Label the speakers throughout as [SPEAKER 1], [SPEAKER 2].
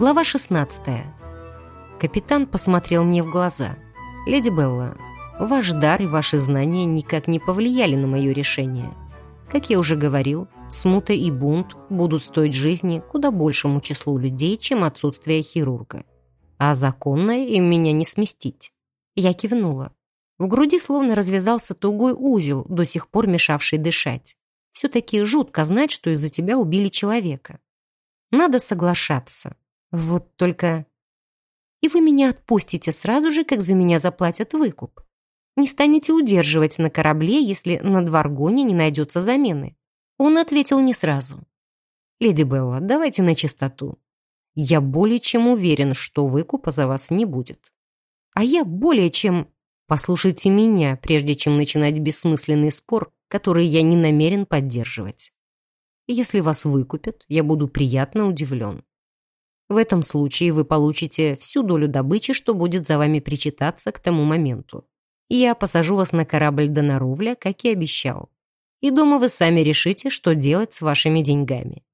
[SPEAKER 1] Глава 16. Капитан посмотрел мне в глаза. «Леди Белла, ваш дар и ваши знания никак не повлияли на мое решение. Как я уже говорил, смута и бунт будут стоить жизни куда большему числу людей, чем отсутствие хирурга. А законное им меня не сместить». Я кивнула. В груди словно развязался тугой узел, до сих пор мешавший дышать. Все-таки жутко знать, что из-за тебя убили человека. Надо соглашаться. Вот только... И вы меня отпустите сразу же, как за меня заплатят выкуп. Не станете удерживать на корабле, если на Дваргоне не найдется замены. Он ответил не сразу. «Леди Белла, давайте на чистоту. Я более чем уверен, что выкупа за вас не будет. А я более чем... Послушайте меня, прежде чем начинать бессмысленный спор, который я не намерен поддерживать. Если вас выкупят, я буду приятно удивлен. В этом случае вы получите всю долю добычи, что будет за вами причитаться к тому моменту. Я посажу вас на корабль до Нарувля, как и обещал. И дома вы сами решите, что делать с вашими деньгами.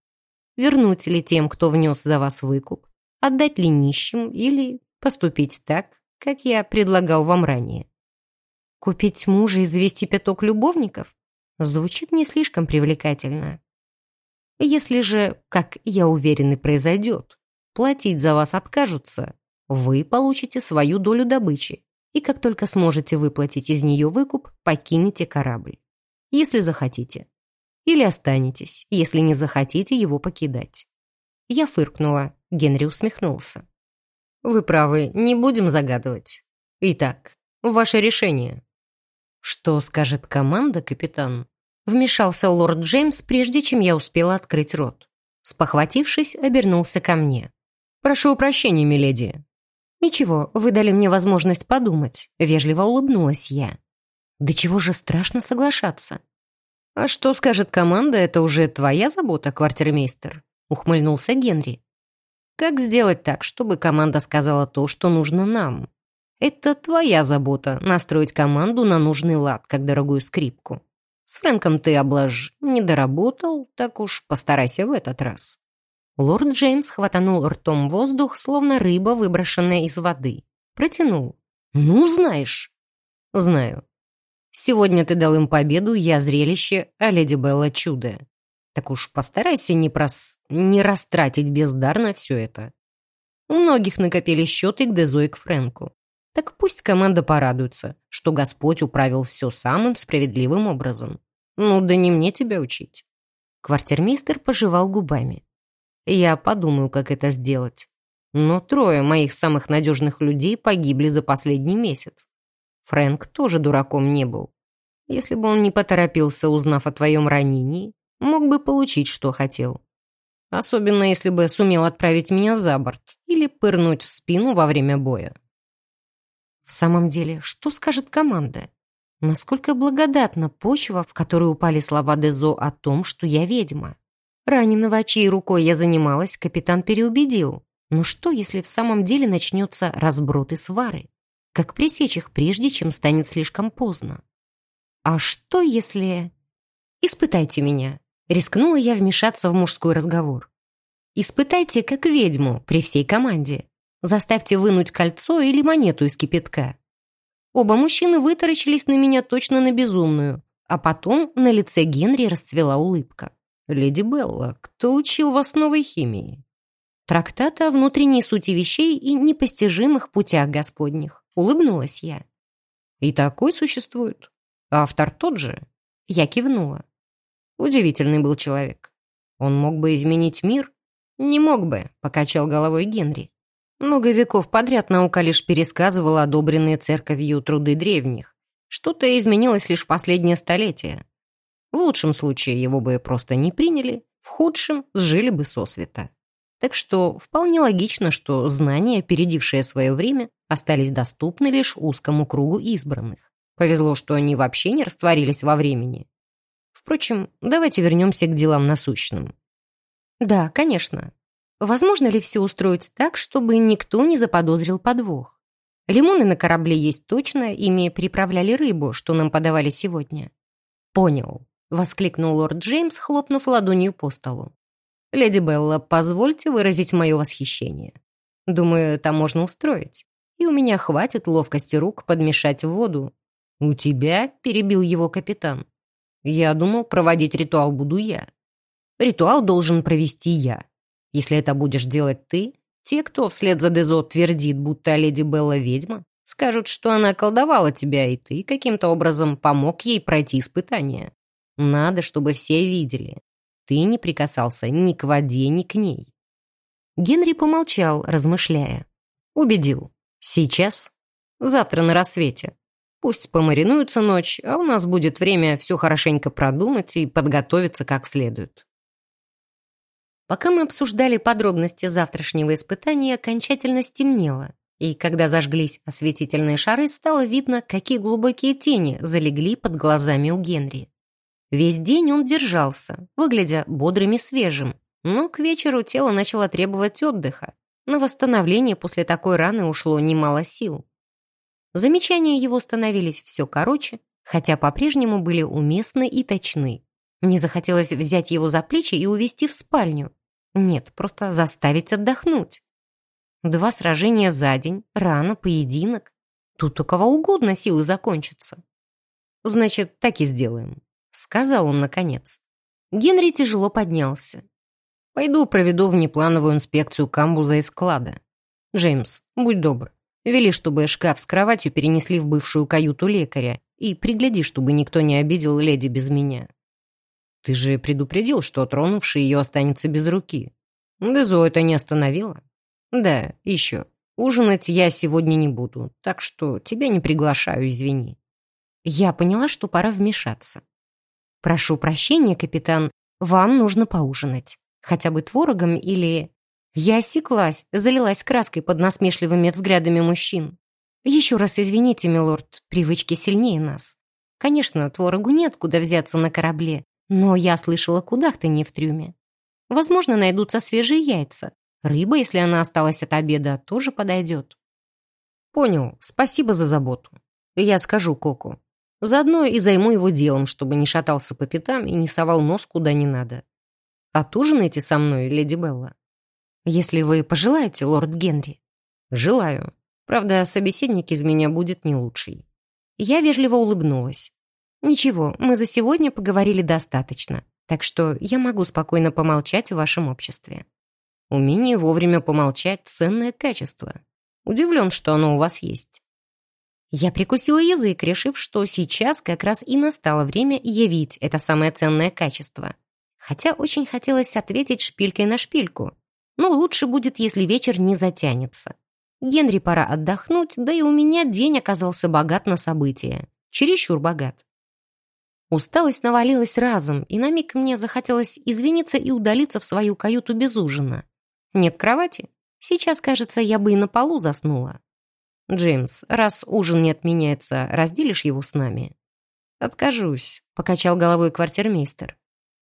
[SPEAKER 1] Вернуть ли тем, кто внес за вас выкуп, отдать ли нищим или поступить так, как я предлагал вам ранее. Купить мужа и завести пяток любовников? Звучит не слишком привлекательно. Если же, как я уверен, и произойдет, платить за вас откажутся, вы получите свою долю добычи, и как только сможете выплатить из нее выкуп, покинете корабль. Если захотите. Или останетесь, если не захотите его покидать. Я фыркнула, Генри усмехнулся. Вы правы, не будем загадывать. Итак, ваше решение. Что скажет команда, капитан? Вмешался лорд Джеймс, прежде чем я успела открыть рот. Спохватившись, обернулся ко мне. «Прошу прощения, миледи». «Ничего, вы дали мне возможность подумать», — вежливо улыбнулась я. «Да чего же страшно соглашаться?» «А что скажет команда, это уже твоя забота, квартирмейстер», — ухмыльнулся Генри. «Как сделать так, чтобы команда сказала то, что нужно нам? Это твоя забота — настроить команду на нужный лад, как дорогую скрипку. С Фрэнком ты облаж не доработал, так уж постарайся в этот раз». Лорд Джеймс хватанул ртом воздух, словно рыба, выброшенная из воды. Протянул. «Ну, знаешь». «Знаю. Сегодня ты дал им победу, я зрелище, а леди Белла чудо. Так уж постарайся не, прос... не растратить бездарно все это. У многих накопили счеты к Дезо к Фрэнку. Так пусть команда порадуется, что Господь управил все самым справедливым образом. Ну да не мне тебя учить». Квартирмейстер пожевал губами. Я подумаю, как это сделать. Но трое моих самых надежных людей погибли за последний месяц. Фрэнк тоже дураком не был. Если бы он не поторопился, узнав о твоем ранении, мог бы получить, что хотел. Особенно, если бы сумел отправить меня за борт или пырнуть в спину во время боя. В самом деле, что скажет команда? Насколько благодатна почва, в которую упали слова Дезо о том, что я ведьма? Раненого, чьей рукой я занималась, капитан переубедил. Но что, если в самом деле начнется разброд и свары? Как пресечь их, прежде чем станет слишком поздно? А что, если... Испытайте меня. Рискнула я вмешаться в мужской разговор. Испытайте, как ведьму, при всей команде. Заставьте вынуть кольцо или монету из кипятка. Оба мужчины вытаращились на меня точно на безумную, а потом на лице Генри расцвела улыбка. «Леди Белла, кто учил вас новой химии?» «Трактат о внутренней сути вещей и непостижимых путях господних», — улыбнулась я. «И такой существует. Автор тот же?» Я кивнула. Удивительный был человек. Он мог бы изменить мир? Не мог бы, покачал головой Генри. Много веков подряд наука лишь пересказывала одобренные церковью труды древних. Что-то изменилось лишь в последнее столетие. В лучшем случае его бы просто не приняли, в худшем сжили бы сосвета. Так что вполне логично, что знания, опередившие свое время, остались доступны лишь узкому кругу избранных. Повезло, что они вообще не растворились во времени. Впрочем, давайте вернемся к делам насущным. Да, конечно. Возможно ли все устроить так, чтобы никто не заподозрил подвох? Лимоны на корабле есть точно, ими приправляли рыбу, что нам подавали сегодня. Понял. — воскликнул лорд Джеймс, хлопнув ладонью по столу. Леди Белла, позвольте выразить мое восхищение. Думаю, это можно устроить. И у меня хватит ловкости рук подмешать в воду. У тебя, перебил его капитан. Я думал, проводить ритуал буду я. Ритуал должен провести я. Если это будешь делать ты, те, кто вслед за Дезо твердит, будто леди Белла ведьма, скажут, что она колдовала тебя, и ты каким-то образом помог ей пройти испытание. Надо, чтобы все видели. Ты не прикасался ни к воде, ни к ней. Генри помолчал, размышляя. Убедил. Сейчас? Завтра на рассвете. Пусть помаринуются ночь, а у нас будет время все хорошенько продумать и подготовиться как следует. Пока мы обсуждали подробности завтрашнего испытания, окончательно стемнело, и когда зажглись осветительные шары, стало видно, какие глубокие тени залегли под глазами у Генри. Весь день он держался, выглядя бодрым и свежим, но к вечеру тело начало требовать отдыха. На восстановление после такой раны ушло немало сил. Замечания его становились все короче, хотя по-прежнему были уместны и точны. Мне захотелось взять его за плечи и увести в спальню. Нет, просто заставить отдохнуть. Два сражения за день, рана, поединок. Тут у кого угодно силы закончатся. Значит, так и сделаем, сказал он наконец. Генри тяжело поднялся. Пойду проведу внеплановую инспекцию камбуза и склада. Джеймс, будь добр, вели, чтобы шкаф с кроватью перенесли в бывшую каюту лекаря и пригляди, чтобы никто не обидел леди без меня. Ты же предупредил, что тронувший ее останется без руки. Дезо это не остановило. Да, еще. Ужинать я сегодня не буду, так что тебя не приглашаю, извини. Я поняла, что пора вмешаться. Прошу прощения, капитан, вам нужно поужинать. Хотя бы творогом или... Я осеклась, залилась краской под насмешливыми взглядами мужчин. Еще раз извините, милорд, привычки сильнее нас. Конечно, творогу нет куда взяться на корабле, но я слышала кудахтанье в трюме. Возможно, найдутся свежие яйца. Рыба, если она осталась от обеда, тоже подойдет. Понял, спасибо за заботу. Я скажу Коку. Заодно и займу его делом, чтобы не шатался по пятам и не совал нос куда не надо. Отужинайте со мной, леди Белла. Если вы пожелаете, лорд Генри. Желаю. Правда, собеседник из меня будет не лучший. Я вежливо улыбнулась. «Ничего, мы за сегодня поговорили достаточно, так что я могу спокойно помолчать в вашем обществе». Умение вовремя помолчать — ценное качество. Удивлен, что оно у вас есть. Я прикусила язык, решив, что сейчас как раз и настало время явить это самое ценное качество. Хотя очень хотелось ответить шпилькой на шпильку. Но лучше будет, если вечер не затянется. Генри пора отдохнуть, да и у меня день оказался богат на события. Чересчур богат. Усталость навалилась разом, и на миг мне захотелось извиниться и удалиться в свою каюту без ужина. Нет кровати? Сейчас, кажется, я бы и на полу заснула. «Джеймс, раз ужин не отменяется, разделишь его с нами?» «Откажусь», — покачал головой квартирмейстер.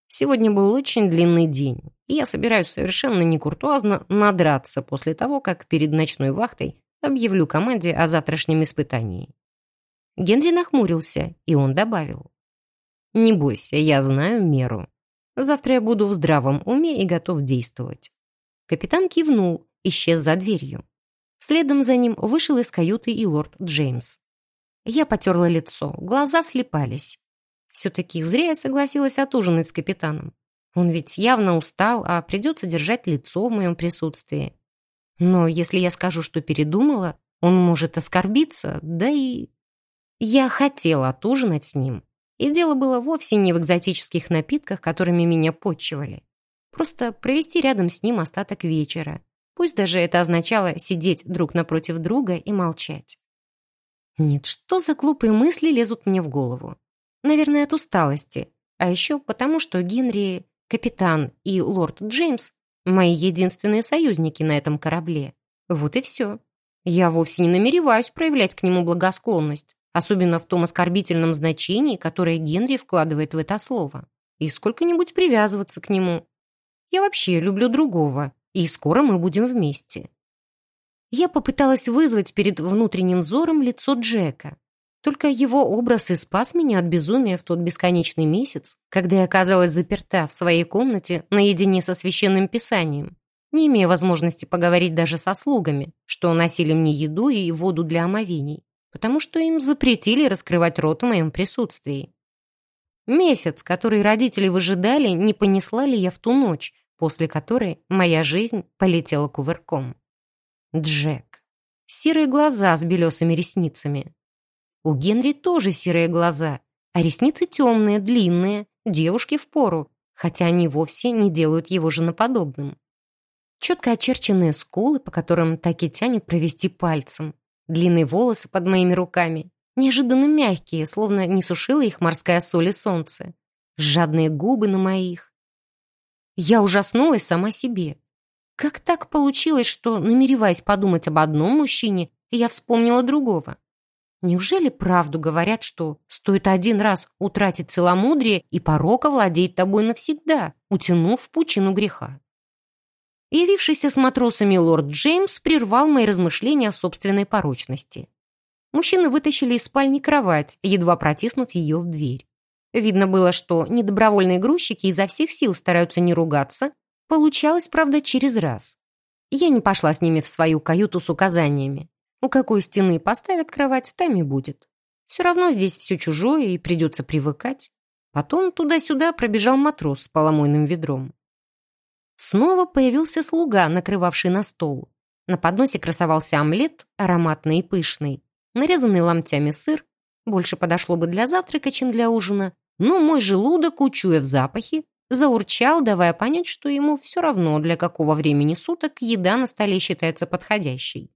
[SPEAKER 1] «Сегодня был очень длинный день, и я собираюсь совершенно некуртуазно надраться после того, как перед ночной вахтой объявлю команде о завтрашнем испытании». Генри нахмурился, и он добавил. Не бойся, я знаю меру. Завтра я буду в здравом уме и готов действовать». Капитан кивнул, исчез за дверью. Следом за ним вышел из каюты и лорд Джеймс. Я потерла лицо, глаза слепались. Все-таки зря я согласилась отужинать с капитаном. Он ведь явно устал, а придется держать лицо в моем присутствии. Но если я скажу, что передумала, он может оскорбиться, да и... Я хотела отужинать с ним, и дело было вовсе не в экзотических напитках, которыми меня подчивали. Просто провести рядом с ним остаток вечера. Пусть даже это означало сидеть друг напротив друга и молчать. Нет, что за глупые мысли лезут мне в голову? Наверное, от усталости. А еще потому, что Генри, капитан и лорд Джеймс — мои единственные союзники на этом корабле. Вот и все. Я вовсе не намереваюсь проявлять к нему благосклонность особенно в том оскорбительном значении, которое Генри вкладывает в это слово, и сколько-нибудь привязываться к нему. Я вообще люблю другого, и скоро мы будем вместе. Я попыталась вызвать перед внутренним взором лицо Джека. Только его образ и спас меня от безумия в тот бесконечный месяц, когда я оказалась заперта в своей комнате наедине со священным писанием, не имея возможности поговорить даже со слугами, что носили мне еду и воду для омовений, потому что им запретили раскрывать рот в моем присутствии. Месяц, который родители выжидали, не понесла ли я в ту ночь, после которой моя жизнь полетела кувырком. Джек. Серые глаза с белесыми ресницами. У Генри тоже серые глаза, а ресницы темные, длинные, девушки в пору, хотя они вовсе не делают его женоподобным. Четко очерченные скулы, по которым так и тянет провести пальцем. Длинные волосы под моими руками. Неожиданно мягкие, словно не сушила их морская соль и солнце. Жадные губы на моих. Я ужаснулась сама себе. Как так получилось, что, намереваясь подумать об одном мужчине, я вспомнила другого? Неужели правду говорят, что стоит один раз утратить целомудрие, и порок овладеет тобой навсегда, утянув в пучину греха? Явившийся с матросами лорд Джеймс прервал мои размышления о собственной порочности. Мужчины вытащили из спальни кровать, едва протиснув ее в дверь. Видно было, что недобровольные грузчики изо всех сил стараются не ругаться. Получалось, правда, через раз. Я не пошла с ними в свою каюту с указаниями. У какой стены поставят кровать, там и будет. Все равно здесь все чужое и придется привыкать. Потом туда-сюда пробежал матрос с поломойным ведром. Снова появился слуга, накрывавший на стол. На подносе красовался омлет, ароматный и пышный, нарезанный ломтями сыр, больше подошло бы для завтрака, чем для ужина, но мой желудок, учуяв запахи, заурчал, давая понять, что ему все равно, для какого времени суток еда на столе считается подходящей.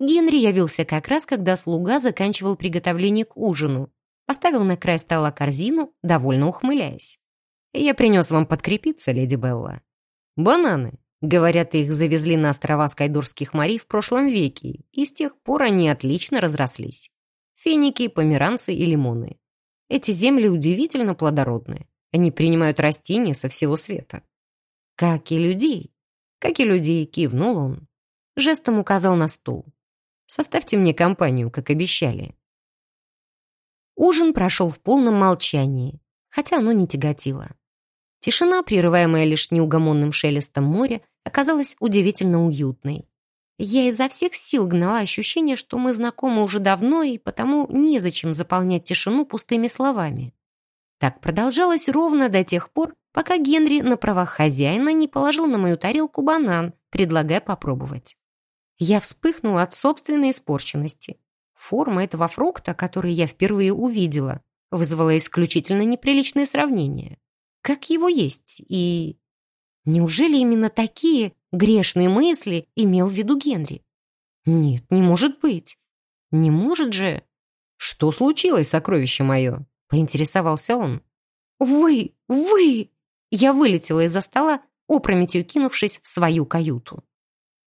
[SPEAKER 1] Генри явился как раз, когда слуга заканчивал приготовление к ужину. Поставил на край стола корзину, довольно ухмыляясь. «Я принес вам подкрепиться, леди Белла. Бананы. Говорят, их завезли на острова Скайдурских морей в прошлом веке, и с тех пор они отлично разрослись. Финики, померанцы и лимоны. Эти земли удивительно плодородные. Они принимают растения со всего света. Как и людей. Как и людей, кивнул он. Жестом указал на стул. Составьте мне компанию, как обещали». Ужин прошел в полном молчании, хотя оно не тяготило. Тишина, прерываемая лишь неугомонным шелестом моря, оказалась удивительно уютной. Я изо всех сил гнала ощущение, что мы знакомы уже давно, и потому незачем заполнять тишину пустыми словами. Так продолжалось ровно до тех пор, пока Генри на правах хозяина не положил на мою тарелку банан, предлагая попробовать. Я вспыхнула от собственной испорченности. Форма этого фрукта, который я впервые увидела, вызвала исключительно неприличное сравнение. Как его есть? И... Неужели именно такие грешные мысли имел в виду Генри? Нет, не может быть. Не может же. Что случилось, сокровище мое? Поинтересовался он. Вы, вы! Я вылетела из-за стола, опрометью кинувшись в свою каюту.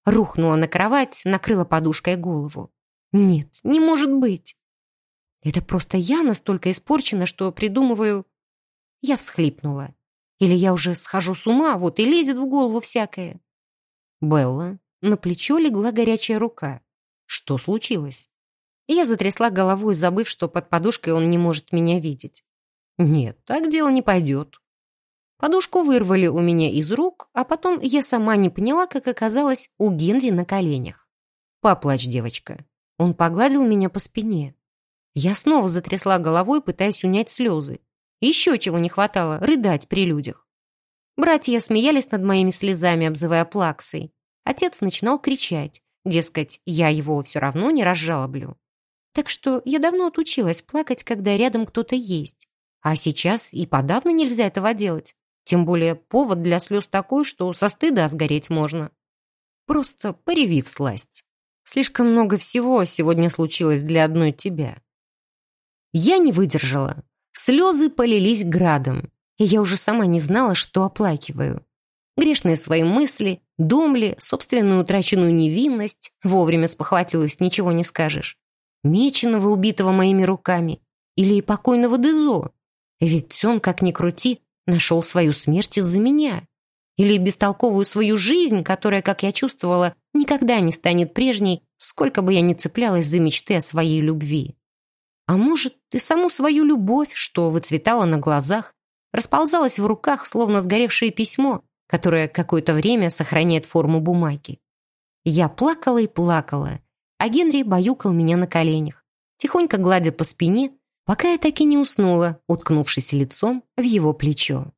[SPEAKER 1] Рухнула на кровать, накрыла подушкой голову. Нет, не может быть. Это просто я настолько испорчена, что придумываю... Я всхлипнула. Или я уже схожу с ума, вот и лезет в голову всякое. Белла, на плечо легла горячая рука. Что случилось? Я затрясла головой, забыв, что под подушкой он не может меня видеть. Нет, так дело не пойдет. Подушку вырвали у меня из рук, а потом я сама не поняла, как оказалось у Генри на коленях. «Поплачь, девочка». Он погладил меня по спине. Я снова затрясла головой, пытаясь унять слезы. Еще чего не хватало — рыдать при людях. Братья смеялись над моими слезами, обзывая плаксой. Отец начинал кричать, дескать, я его все равно не разжалоблю. Так что я давно отучилась плакать, когда рядом кто-то есть. А сейчас и подавно нельзя этого делать. Тем более повод для слез такой, что со стыда сгореть можно. Просто пореви сласть. Слишком много всего сегодня случилось для одной тебя. Я не выдержала. Слезы полились градом, и я уже сама не знала, что оплакиваю. Грешные свои мысли, думли, собственную утраченную невинность, вовремя спохватилась, ничего не скажешь. Меченого, убитого моими руками, или покойного Дезо. Ведь он, как ни крути, нашел свою смерть из-за меня. Или бестолковую свою жизнь, которая, как я чувствовала, никогда не станет прежней, сколько бы я ни цеплялась за мечты о своей любви. А может, и саму свою любовь, что выцветала на глазах, расползалась в руках, словно сгоревшее письмо, которое какое-то время сохраняет форму бумаги. Я плакала и плакала, а Генри баюкал меня на коленях, тихонько гладя по спине, пока я так и не уснула, уткнувшись лицом в его плечо.